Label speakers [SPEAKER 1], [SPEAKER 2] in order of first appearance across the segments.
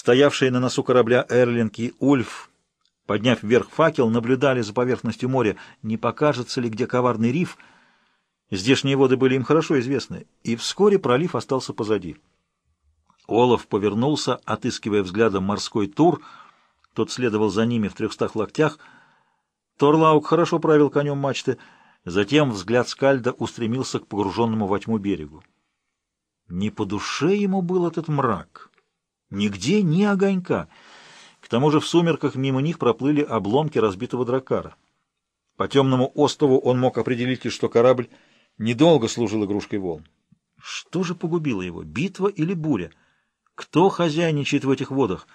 [SPEAKER 1] Стоявшие на носу корабля Эрлинг и Ульф, подняв вверх факел, наблюдали за поверхностью моря, не покажется ли где коварный риф. Здешние воды были им хорошо известны, и вскоре пролив остался позади. Олаф повернулся, отыскивая взглядом морской тур. Тот следовал за ними в трехстах локтях. Торлаук хорошо правил конем мачты. Затем взгляд Скальда устремился к погруженному во тьму берегу. Не по душе ему был этот мрак. Нигде ни огонька. К тому же в сумерках мимо них проплыли обломки разбитого дракара. По темному острову он мог определить что корабль недолго служил игрушкой волн. Что же погубило его, битва или буря? Кто хозяйничает в этих водах?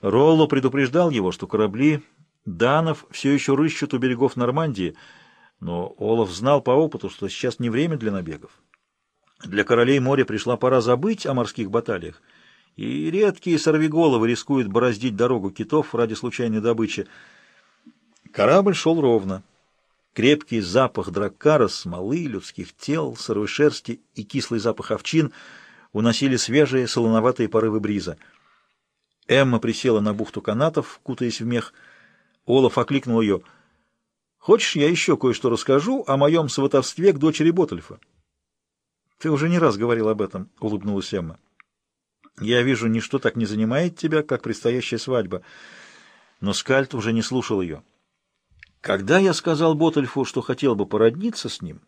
[SPEAKER 1] Ролло предупреждал его, что корабли Данов все еще рыщут у берегов Нормандии, но Олаф знал по опыту, что сейчас не время для набегов. Для королей моря пришла пора забыть о морских баталиях, и редкие сорвиголовы рискуют бороздить дорогу китов ради случайной добычи. Корабль шел ровно. Крепкий запах драккара, смолы, людских тел, сырой шерсти и кислый запах овчин уносили свежие солоноватые порывы бриза. Эмма присела на бухту канатов, кутаясь в мех. Олаф окликнул ее. «Хочешь, я еще кое-что расскажу о моем сватовстве к дочери Ботальфа?» «Ты уже не раз говорил об этом», — улыбнулась Эмма. «Я вижу, ничто так не занимает тебя, как предстоящая свадьба». Но Скальд уже не слушал ее. «Когда я сказал Ботальфу, что хотел бы породниться с ним...»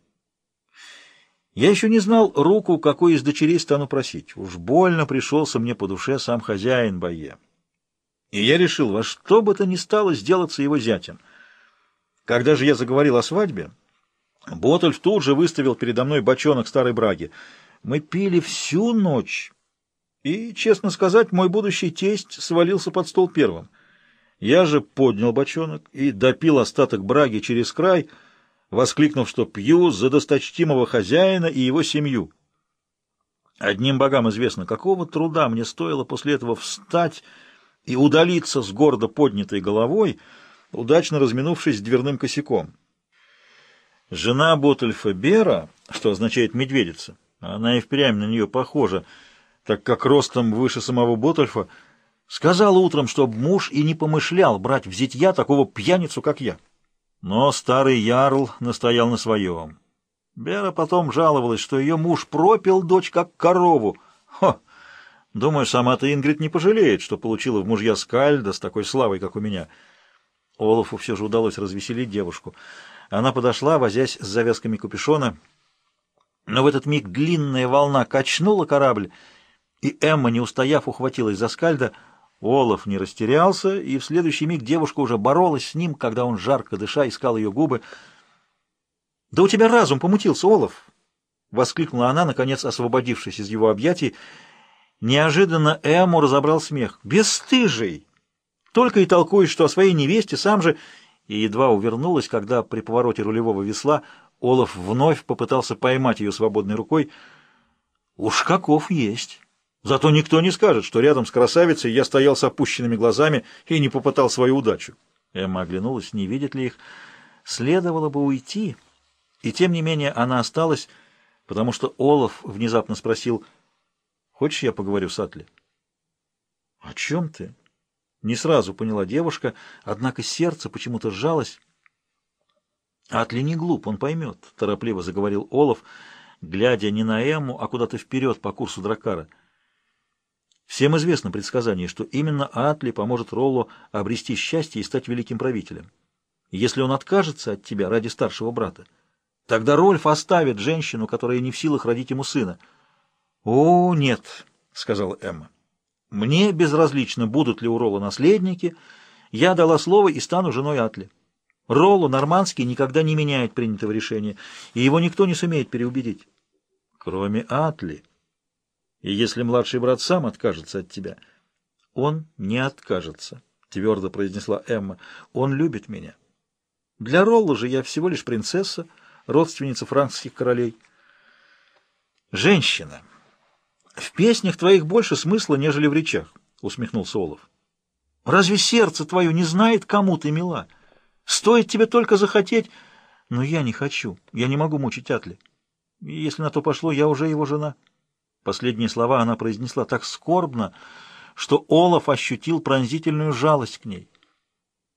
[SPEAKER 1] Я еще не знал руку, какой из дочерей стану просить. Уж больно пришелся мне по душе сам хозяин Бае. И я решил во что бы то ни стало сделаться его зятем. Когда же я заговорил о свадьбе, Ботальф тут же выставил передо мной бочонок старой браги. Мы пили всю ночь. И, честно сказать, мой будущий тесть свалился под стол первым. Я же поднял бочонок и допил остаток браги через край, воскликнув, что пью за досточтимого хозяина и его семью. Одним богам известно, какого труда мне стоило после этого встать и удалиться с гордо поднятой головой, удачно разминувшись с дверным косяком. Жена Ботальфа Бера, что означает «медведица», она и впрямь на нее похожа, так как ростом выше самого Ботальфа, сказала утром, чтобы муж и не помышлял брать в зятья такого пьяницу, как я. Но старый ярл настоял на своем. Бера потом жаловалась, что ее муж пропил дочь как корову. Хо! Думаю, сама-то Ингрид не пожалеет, что получила в мужья Скальда с такой славой, как у меня. Олафу все же удалось развеселить девушку. Она подошла, возясь с завязками капюшона. Но в этот миг длинная волна качнула корабль, и Эмма, не устояв, ухватилась за скальда. Олаф не растерялся, и в следующий миг девушка уже боролась с ним, когда он, жарко дыша, искал ее губы. «Да у тебя разум помутился, Олаф!» — воскликнула она, наконец освободившись из его объятий. Неожиданно Эмму разобрал смех. «Бесстыжий! Только и толкуешь, что о своей невесте сам же...» и едва увернулась, когда при повороте рулевого весла Олаф вновь попытался поймать ее свободной рукой. «Уж каков есть!» Зато никто не скажет, что рядом с красавицей я стоял с опущенными глазами и не попытал свою удачу. Эмма оглянулась, не видит ли их. Следовало бы уйти, и тем не менее она осталась, потому что Олаф внезапно спросил, «Хочешь, я поговорю с Атли?» «О чем ты?» Не сразу поняла девушка, однако сердце почему-то сжалось. «Атли не глуп, он поймет», — торопливо заговорил Олаф, глядя не на Эмму, а куда-то вперед по курсу Дракара. Всем известно предсказание, что именно Атли поможет Роллу обрести счастье и стать великим правителем. Если он откажется от тебя ради старшего брата, тогда Рольф оставит женщину, которая не в силах родить ему сына. — О, нет, — сказала Эмма. Мне безразлично, будут ли у Ролла наследники. Я дала слово и стану женой Атли. Ролло Нормандский никогда не меняет принятого решения, и его никто не сумеет переубедить. Кроме Атли. И если младший брат сам откажется от тебя, он не откажется, — твердо произнесла Эмма. Он любит меня. Для Ролла же я всего лишь принцесса, родственница франкских королей. Женщина. В песнях твоих больше смысла, нежели в речах, — усмехнулся Олов. Разве сердце твое не знает, кому ты мила? Стоит тебе только захотеть... Но я не хочу, я не могу мучить Атли. Если на то пошло, я уже его жена. Последние слова она произнесла так скорбно, что Олаф ощутил пронзительную жалость к ней.